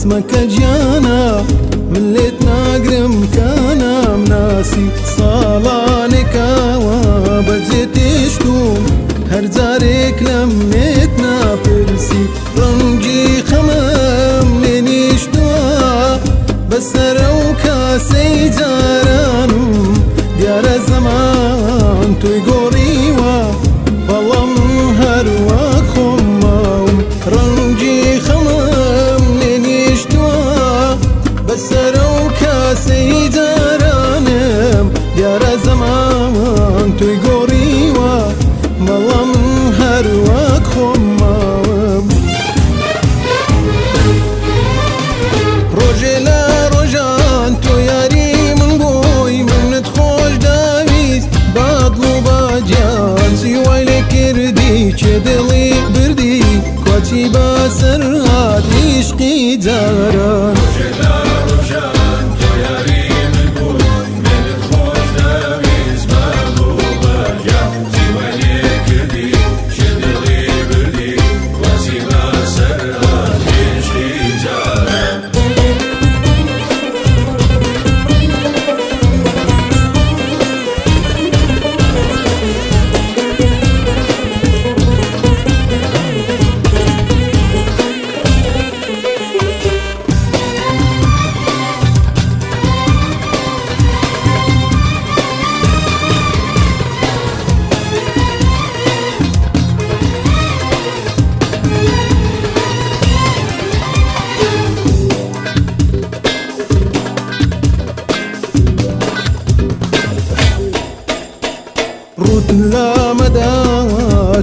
ڕسمەکە گیانە من لێت ناگرم کانام ناسی ساڵانێکاوە بەجێ تێشتوم هەر جارێک لەم نێت و باجان سیوای لێ کردی چێ دڵی بردی کۆچی بەسەر هات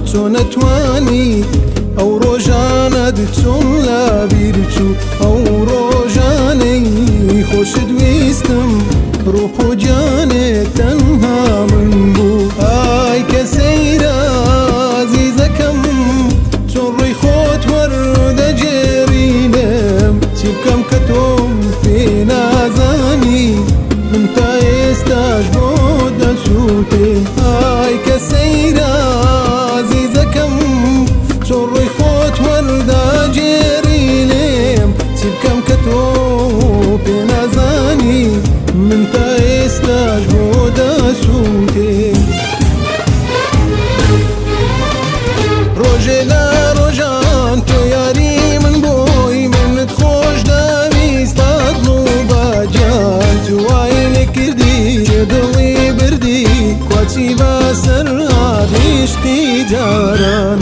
چۆ نەتوانی ئەو ڕۆژانە دچۆن لا بیرچوو ئەو ڕۆژانەی خۆشت ویستم ڕوح و جانێک تەنها من بوو ئای کە سەیرە عزیزەکەم چۆن ڕێی خۆت وەردەجێڕینم چی بکەم کە کواچی بەسەر عادیشتی جاران